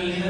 الحمد